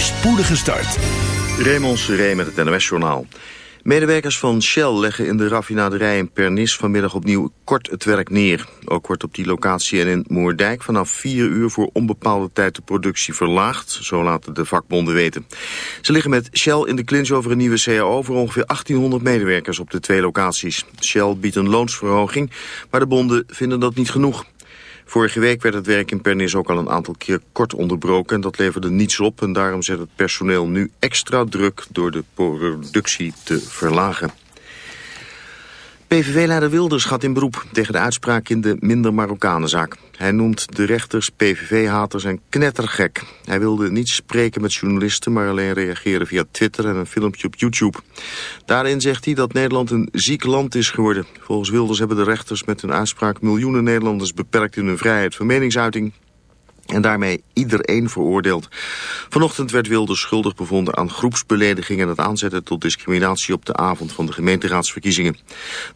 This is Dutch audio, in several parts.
voorspoedige start. Raymond Seré met het NOS-journaal. Medewerkers van Shell leggen in de raffinaderij in Pernis vanmiddag opnieuw kort het werk neer. Ook wordt op die locatie en in Moerdijk vanaf 4 uur voor onbepaalde tijd de productie verlaagd, zo laten de vakbonden weten. Ze liggen met Shell in de clinch over een nieuwe CAO voor ongeveer 1800 medewerkers op de twee locaties. Shell biedt een loonsverhoging, maar de bonden vinden dat niet genoeg. Vorige week werd het werk in Pernis ook al een aantal keer kort onderbroken en dat leverde niets op en daarom zet het personeel nu extra druk door de productie te verlagen. PVV-leider Wilders gaat in beroep tegen de uitspraak in de minder Marokkanenzaak. Hij noemt de rechters PVV-haters en knettergek. Hij wilde niet spreken met journalisten, maar alleen reageren via Twitter en een filmpje op YouTube. Daarin zegt hij dat Nederland een ziek land is geworden. Volgens Wilders hebben de rechters met hun uitspraak miljoenen Nederlanders beperkt in hun vrijheid van meningsuiting en daarmee iedereen veroordeeld. Vanochtend werd Wilders schuldig bevonden aan groepsbelediging... en het aanzetten tot discriminatie op de avond van de gemeenteraadsverkiezingen.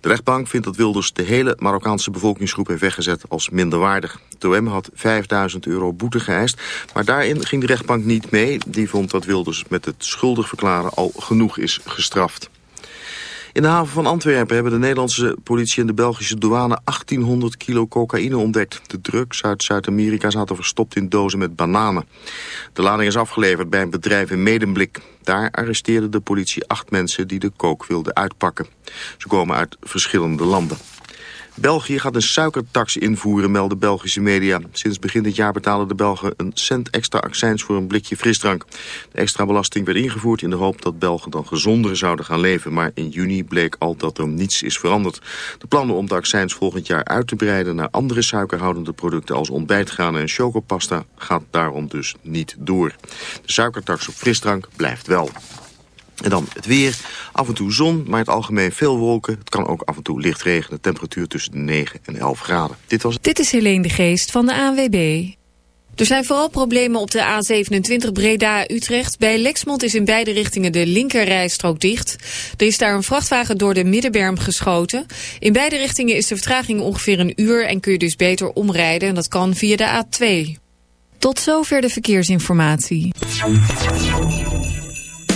De rechtbank vindt dat Wilders de hele Marokkaanse bevolkingsgroep heeft weggezet als minderwaardig. De OM had 5000 euro boete geëist, maar daarin ging de rechtbank niet mee. Die vond dat Wilders met het schuldig verklaren al genoeg is gestraft. In de haven van Antwerpen hebben de Nederlandse politie en de Belgische douane 1800 kilo cocaïne ontdekt. De drugs uit Zuid-Amerika zaten verstopt in dozen met bananen. De lading is afgeleverd bij een bedrijf in Medemblik. Daar arresteerde de politie acht mensen die de kook wilden uitpakken. Ze komen uit verschillende landen. België gaat een suikertax invoeren, melden Belgische media. Sinds begin dit jaar betalen de Belgen een cent extra accijns voor een blikje frisdrank. De extra belasting werd ingevoerd in de hoop dat Belgen dan gezonder zouden gaan leven. Maar in juni bleek al dat er niets is veranderd. De plannen om de accijns volgend jaar uit te breiden naar andere suikerhoudende producten als ontbijtgranen en chocopasta gaat daarom dus niet door. De suikertax op frisdrank blijft wel. En dan het weer. Af en toe zon, maar het algemeen veel wolken. Het kan ook af en toe licht regenen. Temperatuur tussen de 9 en 11 graden. Dit was Dit is Helene de Geest van de ANWB. Er zijn vooral problemen op de A27 Breda-Utrecht. Bij Lexmond is in beide richtingen de linkerrijstrook dicht. Er is daar een vrachtwagen door de middenberm geschoten. In beide richtingen is de vertraging ongeveer een uur... en kun je dus beter omrijden. En dat kan via de A2. Tot zover de verkeersinformatie.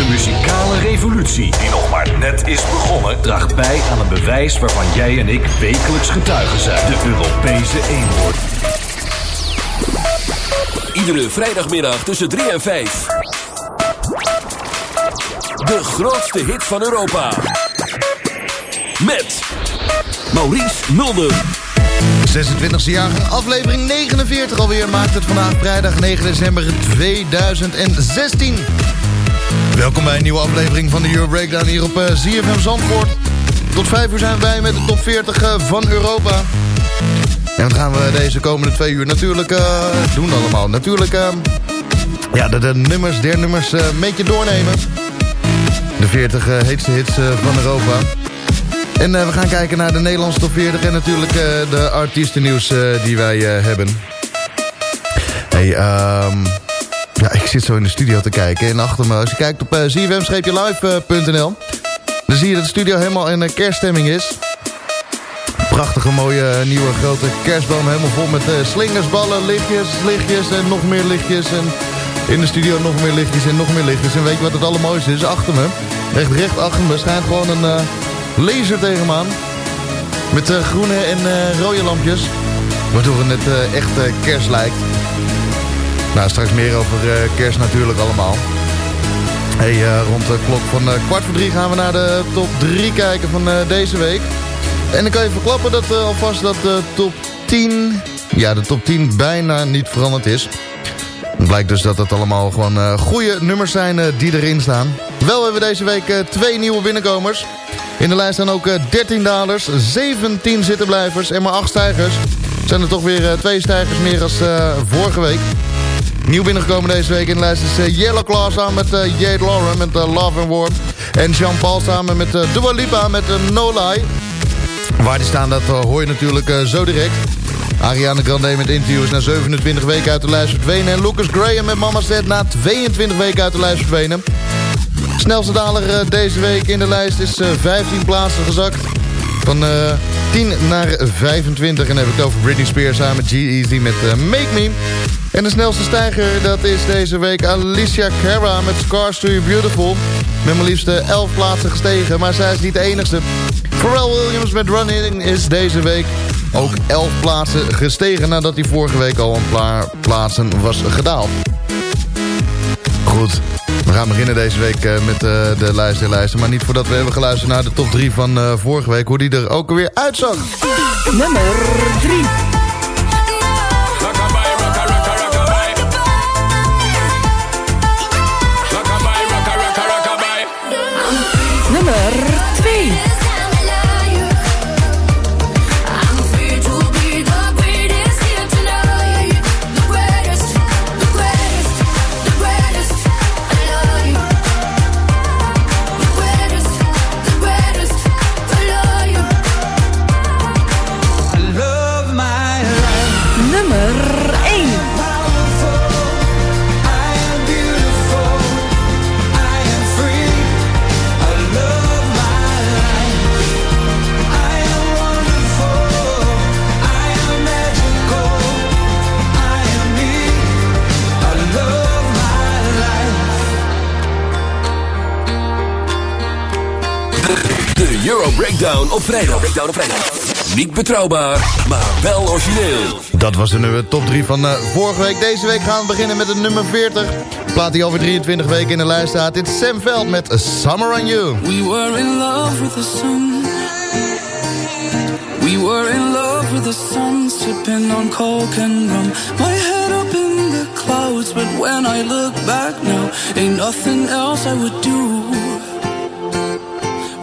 De muzikale revolutie, die nog maar net is begonnen, draagt bij aan een bewijs waarvan jij en ik wekelijks getuigen zijn. De Europese eenhoorn. Iedere vrijdagmiddag tussen 3 en 5. De grootste hit van Europa. Met Maurice Mulder. 26e jaargang, aflevering 49 alweer. Maakt het vandaag vrijdag 9 december 2016. Welkom bij een nieuwe aflevering van de Euro Breakdown hier op uh, ZFM Zandvoort. Tot 5 uur zijn wij met de top 40 uh, van Europa. En wat gaan we deze komende twee uur natuurlijk uh, doen allemaal? Natuurlijk ja, de, nummers, der nummers een beetje doornemen. De 40 heetste hits van Europa. En uh, we gaan kijken naar de Nederlandse top 40 en natuurlijk uh, de artiestennieuws uh, die wij hebben. Hey, um, ja, ik zit zo in de studio te kijken. En achter me, als je kijkt op uh, zfm-live.nl... dan zie je dat de studio helemaal in kerststemming is. Prachtige, mooie, nieuwe, grote kerstboom. Helemaal vol met slingers, ballen, lichtjes, lichtjes en nog meer lichtjes. En in de studio nog meer lichtjes en nog meer lichtjes. En weet je wat het allermooiste is? Achter me, recht, recht achter me, schijnt gewoon een laser tegen me aan. Met uh, groene en uh, rode lampjes. Waardoor het net uh, echt kerst lijkt. Nou, straks meer over kerst natuurlijk allemaal. Hey, rond de klok van kwart voor drie gaan we naar de top 3 kijken van deze week. En ik kan je verklappen dat alvast dat de top 10... Ja, de top 10 bijna niet veranderd is. Het blijkt dus dat het allemaal gewoon goede nummers zijn die erin staan. Wel hebben we deze week twee nieuwe binnenkomers. In de lijst staan ook 13 dalers, 17 zittenblijvers en maar 8 stijgers. Zijn er toch weer uh, twee stijgers meer dan uh, vorige week. Nieuw binnengekomen deze week in de lijst is uh, Yellow Claw samen met uh, Jade Lauren met Love and War. En Jean-Paul samen met Dua Lipa met No Lie. Waar die staan, dat hoor je natuurlijk zo direct. Ariana Grande met interviews na 27 weken uit de lijst verdwenen. En Lucas Graham met Mama Said na 22 weken uit de lijst verdwenen. Snelste daler deze week in de lijst is uh, 15 plaatsen gezakt. Van uh, 10 naar 25. En dan heb ik het over Britney Spears samen met G-Eazy met Make Me. En de snelste stijger dat is deze week Alicia Cara met Scars to You Beautiful. Met maar liefst 11 plaatsen gestegen, maar zij is niet de enigste. Pharrell Williams met Running is deze week ook 11 plaatsen gestegen... nadat hij vorige week al een paar plaatsen was gedaald. Goed, we gaan beginnen deze week uh, met uh, de lijst der lijsten. Maar niet voordat we hebben geluisterd naar de top 3 van uh, vorige week. Hoe die er ook alweer uitzag. Nummer 3. Op vrijdag. Breakdown op vrijdag. Niet betrouwbaar, maar wel origineel. Dat was de nummer top 3 van uh, vorige week. Deze week gaan we beginnen met de nummer 40. Plaat die over 23 weken in de lijst staat. Dit is Sam Veld met A Summer on You. We were in love with the sun. were in love with the sun, sipping on coke and rum. My head up in the clouds, but when I look back now, ain't nothing else I would do.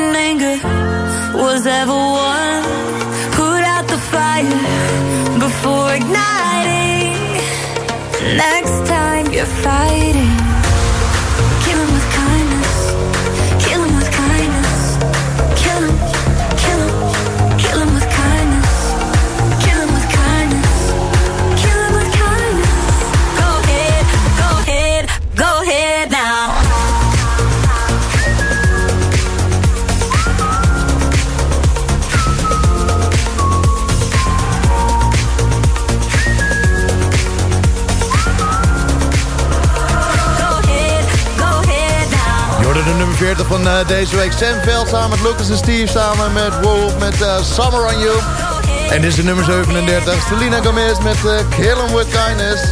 Anger was ever won. Put out the fire before igniting. Next time you're fighting, 40 van eh, deze week. Sam Veld samen met Lucas en Steve samen met Wolf met eh, Summer on You. En dit is de nummer 37. Selena Gomez met eh, Kill 'em with Kindness.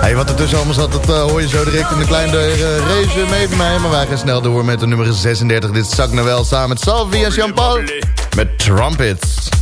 Hey, wat er tussen allemaal zat, dat hoor je zo direct in de kleine uh, race mee van mij. Maar wij gaan snel door met de nummer 36. Dit is Zak samen met Salvi en Jean-Paul. Met Trumpets.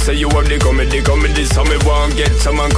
Say you have the comedy, comedy. So me want get someone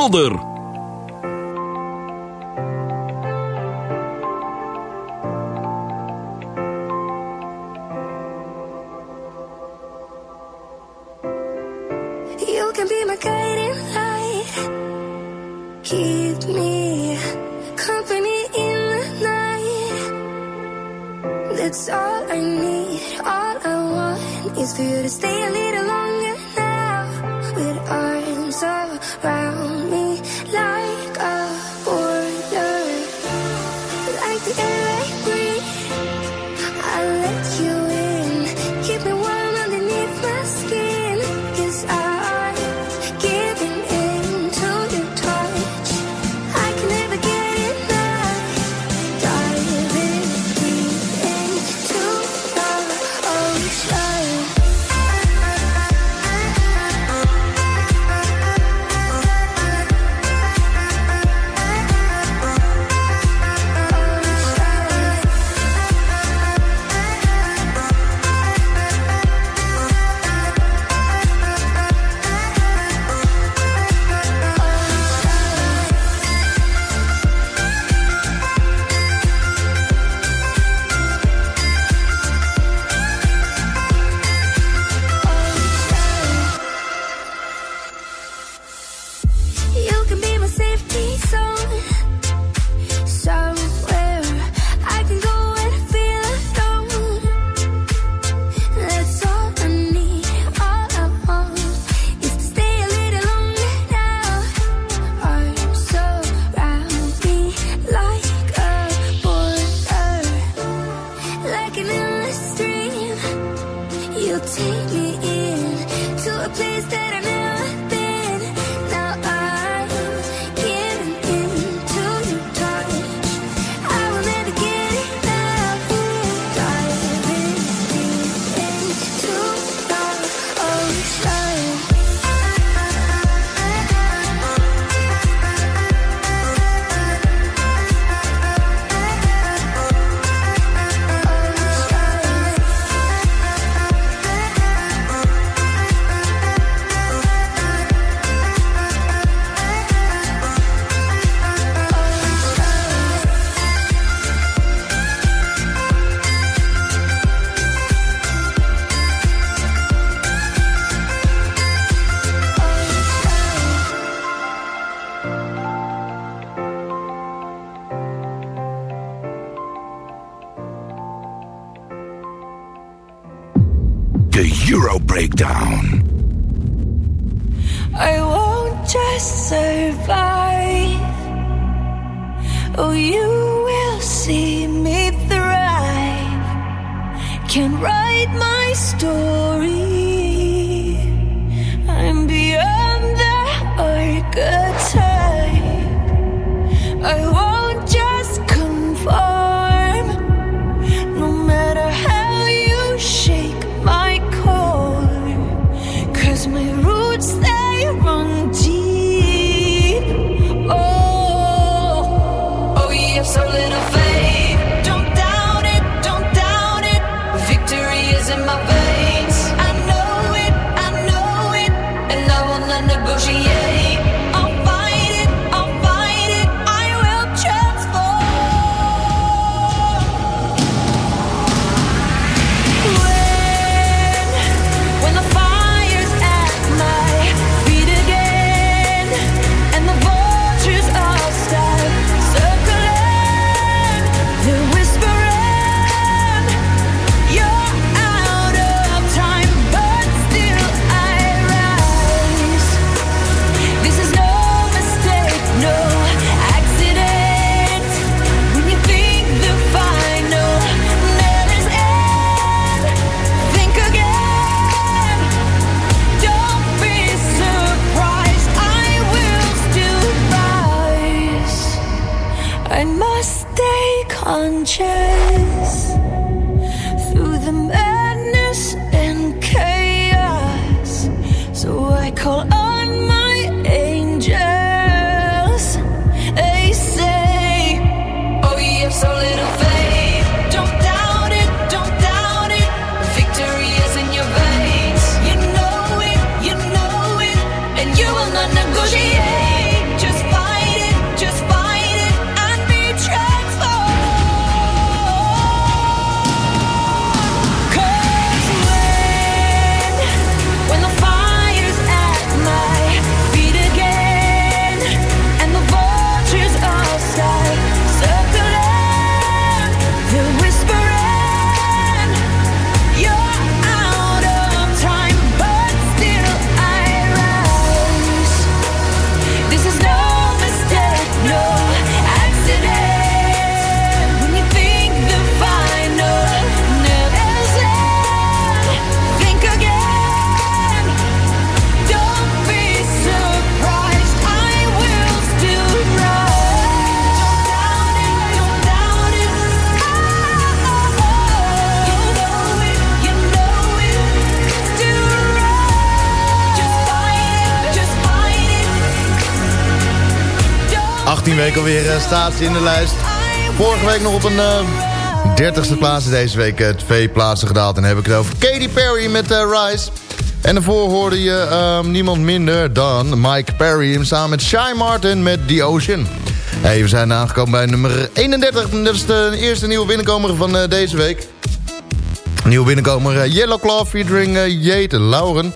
Mulder. It. 18 weken alweer eh, staat in de lijst. Vorige week nog op een eh 30ste plaats. Deze week eh, twee plaatsen gedaald. En dan heb ik het over Katy Perry met Rise. En daarvoor hoorde je ehm, niemand minder dan Mike Perry... samen met Shy Martin met The Ocean. Hey, we zijn aangekomen bij nummer 31. En dat is de eerste nieuwe binnenkomer van deze week. Nieuwe binnenkomer Yellow Claw featuring Jade Lauren.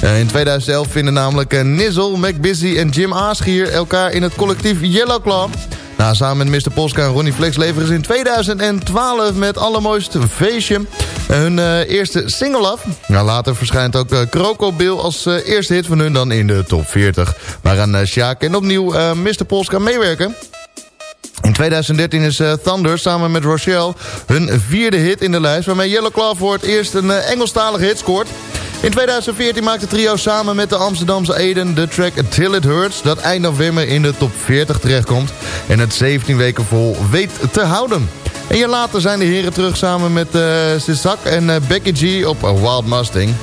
Eh, in 2011 vinden namelijk eh, Nizzle, McBusy en Jim Aaschier elkaar in het collectief Yellow Claw. Nou, samen met Mr. Polska en Ronnie Flex leveren ze in 2012 met allermooiste feestje eh, hun eerste single af. Nou, later verschijnt ook uh, als eerste hit van hun dan in de top 40. Waaraan uh, Sjaak en opnieuw Mr. Polska meewerken. In 2013 is Thunder samen met Rochelle hun vierde hit in de lijst... waarmee Yellow Claw voor het eerst een Engelstalige hit scoort. In 2014 maakte trio samen met de Amsterdamse Eden de track Till It Hurts... dat eind november in de top 40 terechtkomt en het 17 weken vol weet te houden. Een jaar later zijn de heren terug samen met uh, en Becky G op Wild Mustang...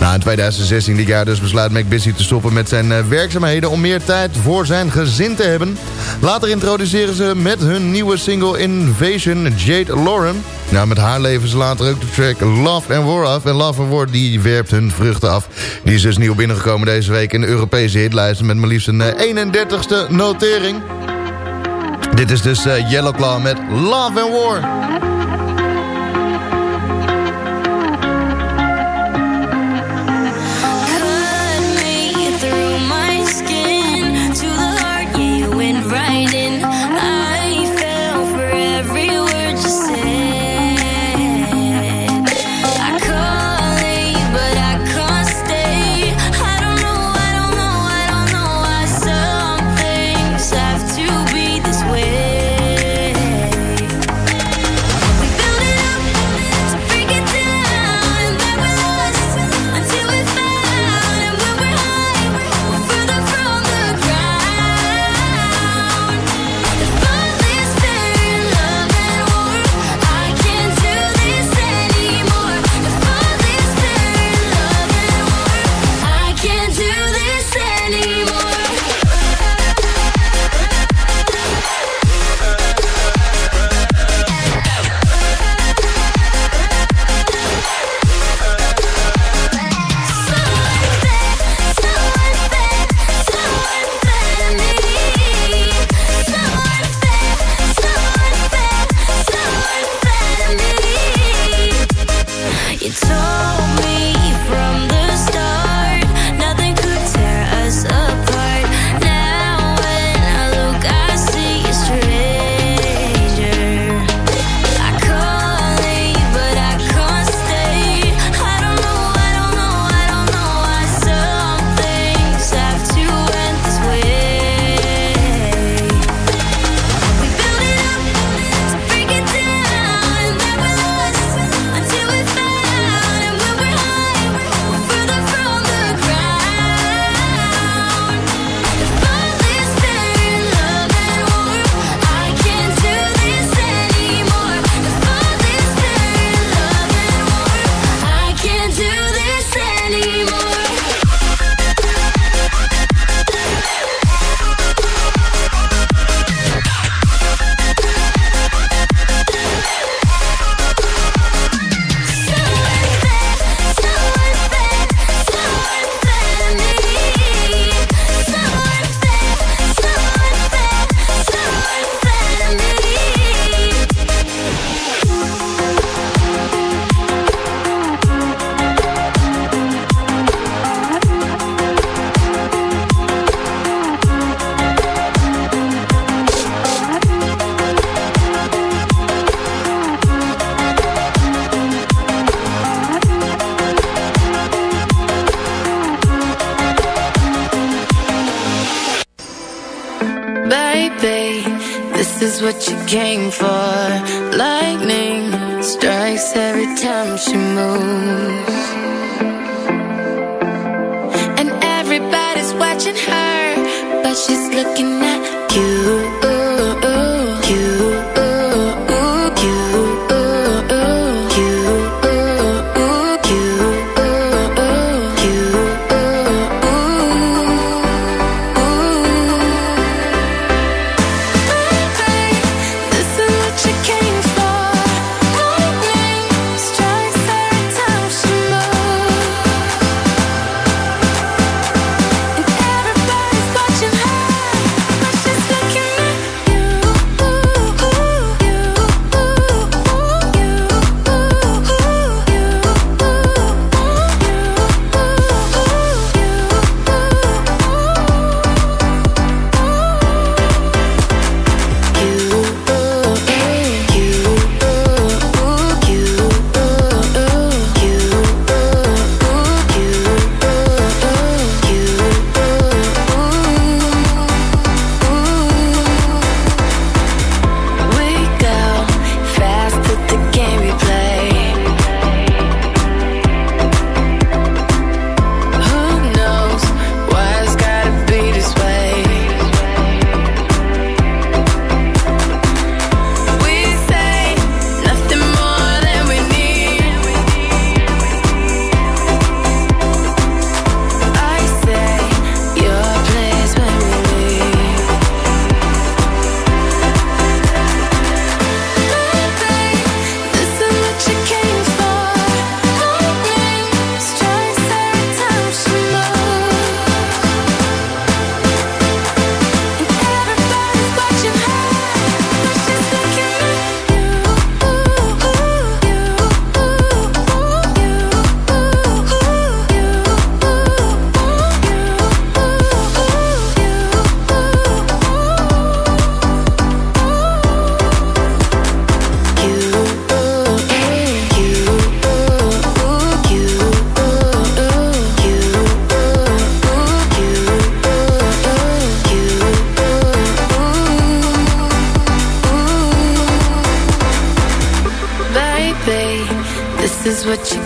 Na in 2016 dit jaar dus besluit Mac Busy te stoppen met zijn uh, werkzaamheden... om meer tijd voor zijn gezin te hebben. Later introduceren ze met hun nieuwe single Invasion Jade Lauren. Nou, met haar leven ze later ook de track Love and War af. En Love and War die werpt hun vruchten af. Die is dus nieuw binnengekomen deze week in de Europese hitlijsten... met maar liefst een uh, 31ste notering. Dit is dus uh, Yellow Claw met Love and War.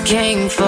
came for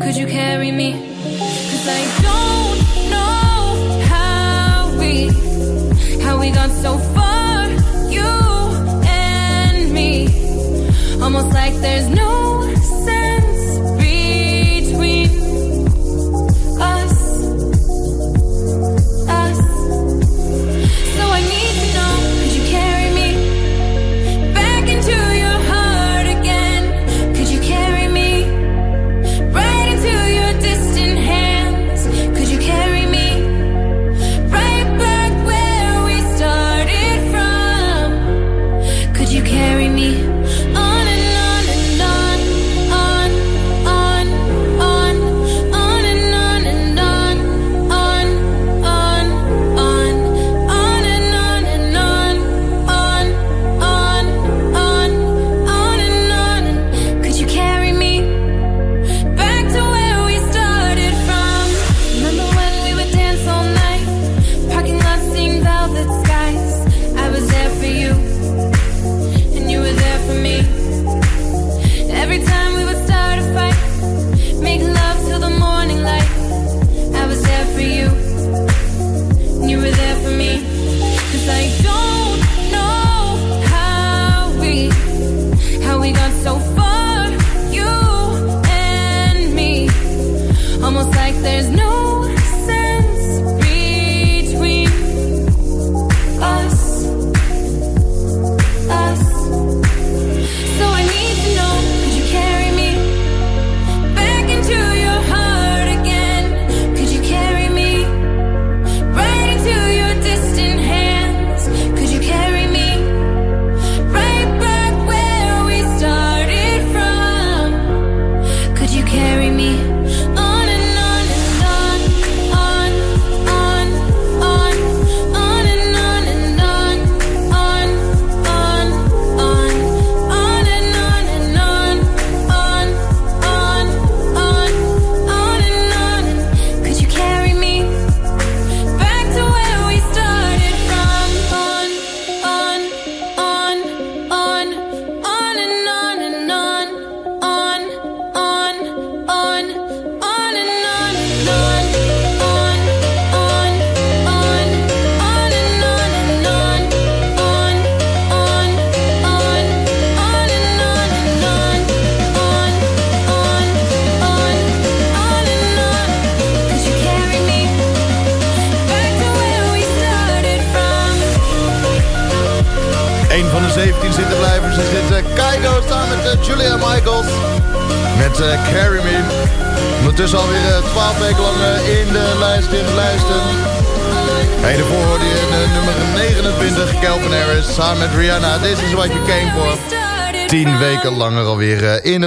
Could you carry me? Cause I don't know how we, how we got so far, you and me. Almost like there's no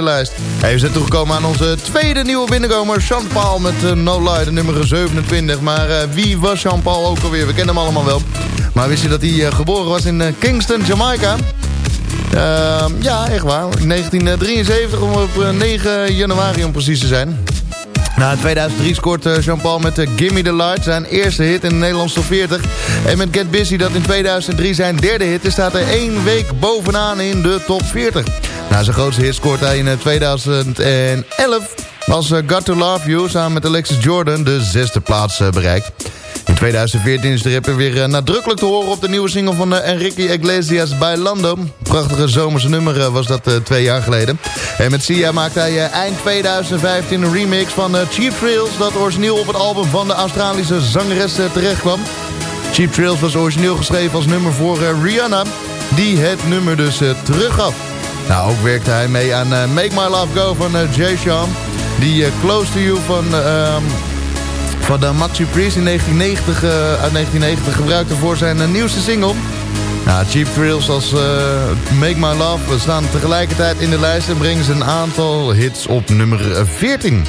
lijst. Hey, we zijn toegekomen aan onze tweede nieuwe binnenkomer. Jean-Paul met eh, No Lie, nummer 27. Maar eh, wie was Jean-Paul ook alweer? We kennen hem allemaal wel. Maar wist je dat hij eh, geboren was in Kingston, Jamaica? Ehm, ja, echt waar. 1973, om op 9 januari om precies te zijn. Na 2003 scoort Jean-Paul met Gimme the Light zijn eerste hit in de Nederlandse 40. En met Get Busy, dat in 2003 zijn derde hit staat er één week bovenaan in de top 40. Na zijn grootste hit scoort hij in 2011 als uh, Got to Love You samen met Alexis Jordan de zesde plaats bereikt. In 2014 is de rapper weer nadrukkelijk te horen op de nieuwe single van Enrique Iglesias bij Lando. Prachtige zomerse nummer was dat twee jaar geleden. En met Sia maakte hij eind 2015 een remix van Cheap Thrills... dat origineel op het album van de Australische zangeres terecht kwam. Cheap Thrills was origineel geschreven als nummer voor Rihanna... die het nummer dus teruggaf. Nou, ook werkte hij mee aan Make My Love Go van Jay Sean... die Close to You van... ehm, van de Maxi Priest in 1990, uh, uit 1990 gebruikte voor zijn nieuwste single. Nou, Cheap Thrills als Make My Love staan tegelijkertijd in de lijst en brengen ze een aantal hits op nummer 14.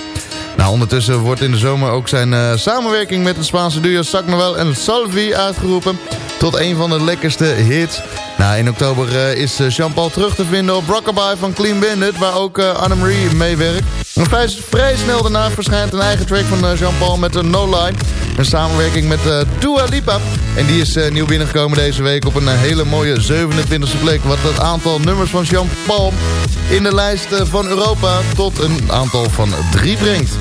Nou, ondertussen wordt in de zomer ook zijn samenwerking met het Spaanse duo Sac Noel en Salvi uitgeroepen tot een van de lekkerste hits. Nou, in oktober is Jean-Paul terug te vinden op Rockabye van Clean Bandit, waar ook Annemarie meewerkt. Vrij, vrij snel daarna verschijnt een eigen track van Jean-Paul met een No Line. Een samenwerking met uh, Dua Lipa. En die is nieuw binnengekomen deze week op een hele mooie 27e plek. Wat het aantal nummers van Jean-Paul in de lijst van Europa tot een aantal van drie brengt.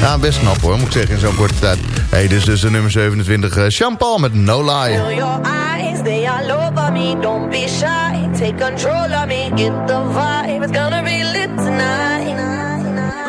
Ja, best knap hoor, moet ik zeggen, in zo'n korte tijd. Hey, dit is dus de nummer 27, Jean-Paul met No Lie. Feel your eyes, they all over me, don't be shy. Take control of me, get the vibe, it's gonna be lit tonight.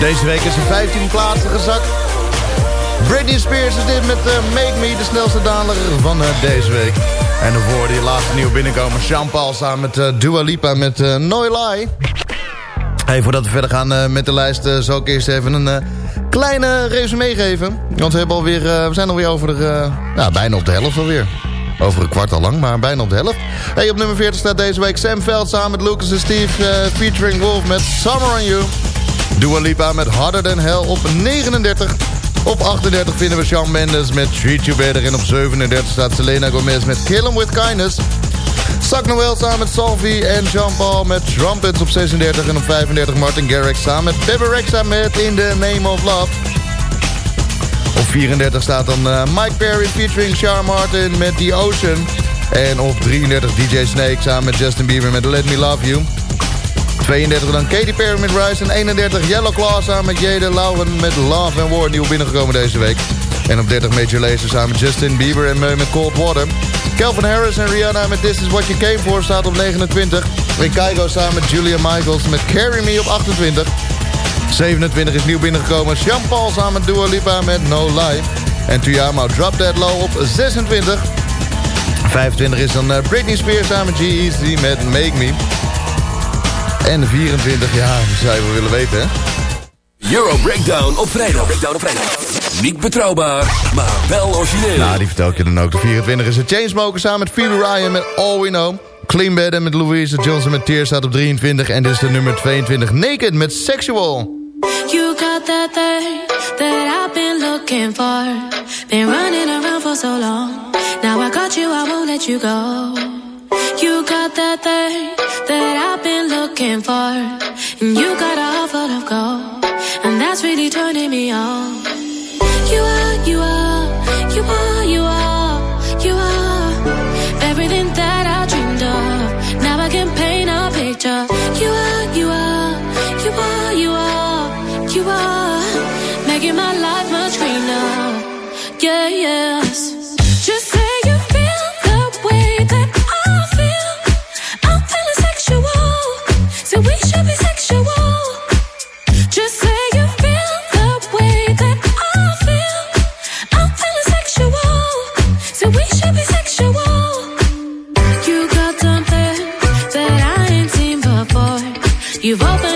Deze week is er 15 plaatsen gezakt. Britney Spears is dit met eh, Make Me, de snelste daler van eh, deze week. En daarvoor die laatste nieuw binnenkomen. Jean-Paul samen met eh, Dua Lipa met No Lie. Hey, voordat we verder gaan met de lijst... zal ik eerst even een kleine resume geven. Want we, hebben alweer, we zijn alweer over de... ja, bijna op de helft alweer. Over een kwart al lang, maar bijna op de helft. Hey, op nummer 40 staat deze week Sam Veld samen met Lucas en Steve... featuring Wolf met Summer on You. Dua Lipa met Harder Than Hell op 39. Op 38 vinden we Shawn Mendes met Treat You Better. En op 37 staat Selena Gomez met Kill 'Em With Kindness. Zak Noel samen met Salvi en Jean-Paul met Trumpets op 36. En op 35 Martin Garrix samen met Bebe Rexha met In The Name of Love. Op 34 staat dan eh, Mike Perry featuring Char Martin met The Ocean. En op 33 DJ Snake samen met Justin Bieber met Let Me Love You. 32 dan Katy Perry met Rise. En 31 Yellow Claw samen met Jade Lauwen met Love and War. Nieuw binnengekomen deze week. En op 30 Major Lazer samen met Justin Bieber en Meu met Cold Water. Calvin Harris en Rihanna met This Is What You Came For staat op 29. En samen met Julia Michaels met Carry Me op 28. 27 is nieuw binnengekomen. Jean-Paul samen met Dua Lipa met No Lie. En Tuyamo Drop That Low op 26. 25 is dan eh, Britney Spears samen met G-Eazy met Make Me. En 24, ja, dat zou je wel willen weten, hè? Euro Breakdown op vrijdag. Breakdown op vrijdag. Niet betrouwbaar, maar wel origineel. Nou, die vertel ik je dan ook. De 24 is de Chainsmokers samen met Phoebe Ryan met All We Know. Clean Bed met Louise Johnson met Tears staat op 23. En dit is de nummer 22 Naked met Sexual. You got that thing that I've been looking for. Been running around for so long. Now I got you, I won't let you go. You got that thing that I've been looking for. And you got a heart full of gold. And that's really turning me on. You are, you are, you are, You've opened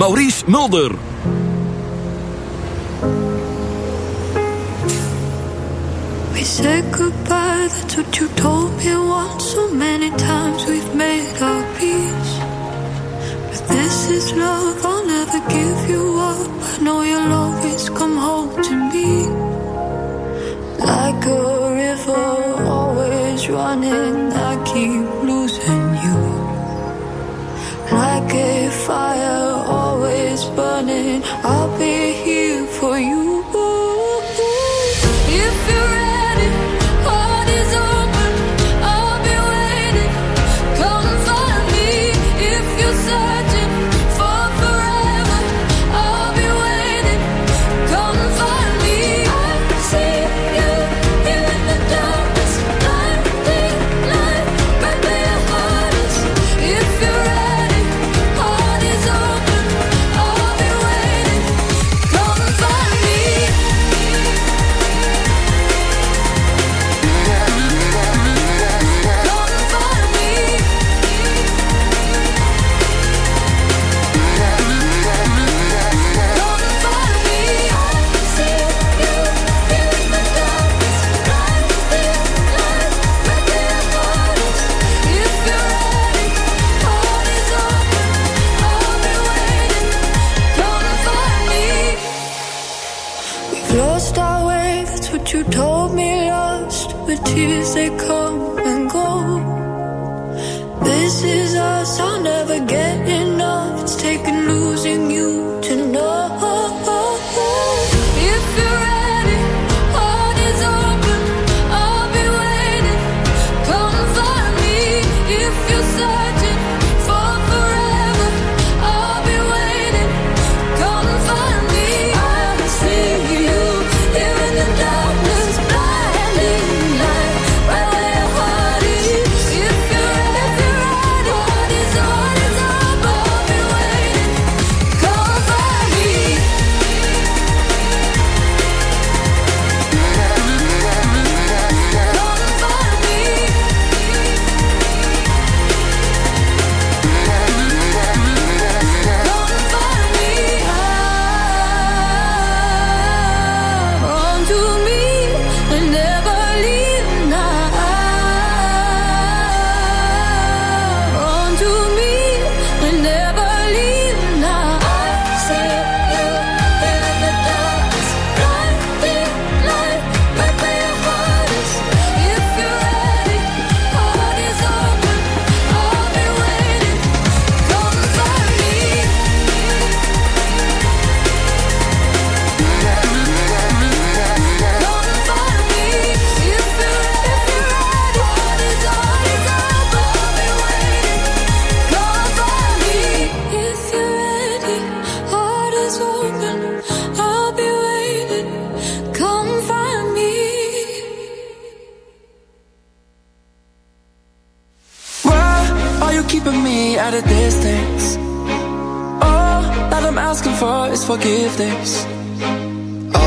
Maurice Mulder. We said goodbye, that's what you told me once. So many times we've made our peace. But this is love, I'll never give you up. I know you'll always come home to me. Like a river, always running, I keep losing you. Like a fire, I'll be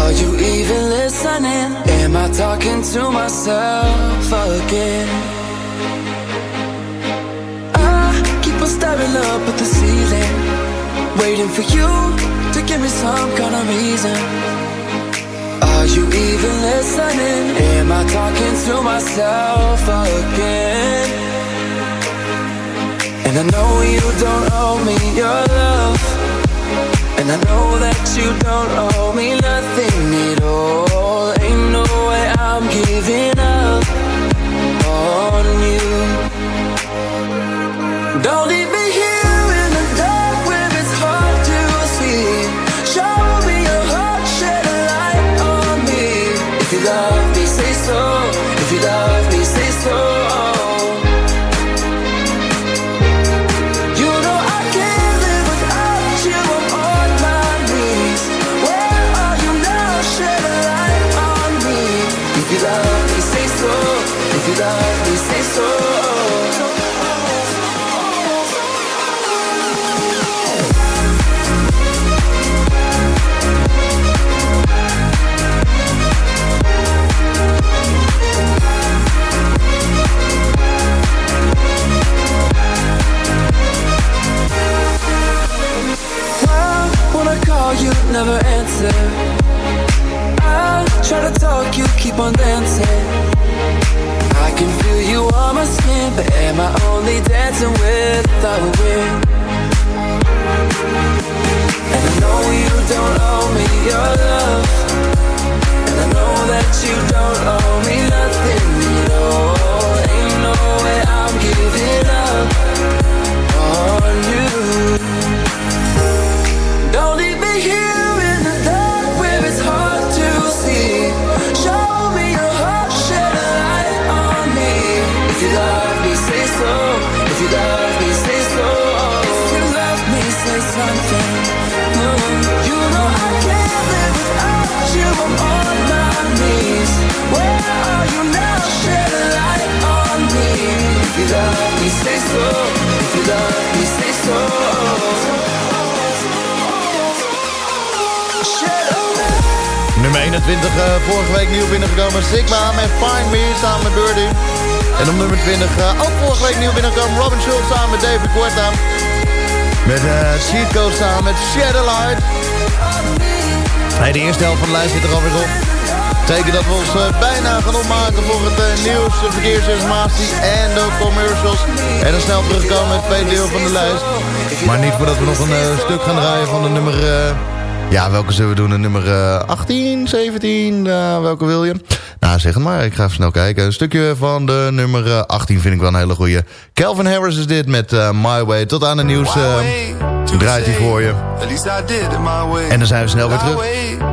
Are you even listening? Am I talking to myself again? I keep on staring up at the ceiling, waiting for you to give me some kind of reason. Are you even listening? Am I talking to myself again? And I know you don't owe me your love. And I know that you don't owe me nothing at all. Ain't no way I'm giving up to you keep on dancing. I can feel you on my skin, but am I only dancing with the wind? And I know you don't owe me your love. And I know that you don't owe me nothing at all. Ain't no way I'm lijst zit er alweer op. Betekent dat we ons eh, bijna gaan opmaken voor het eh, nieuws, de verkeersinformatie en de commercials. En dan snel terugkomen met het tweede deel van de lijst. Maar niet voordat we nog een eh, stuk gaan draaien van de nummer... ja, welke zullen we doen? De nummer eh, 18, 17, eh, welke wil je? Nou, zeg het maar. Ik ga even snel kijken. Een stukje van de nummer eh, 18 vind ik wel een hele goeie. Calvin Harris is dit met My Way. Tot aan de nieuws draait hij voor je. En dan zijn we snel weer terug.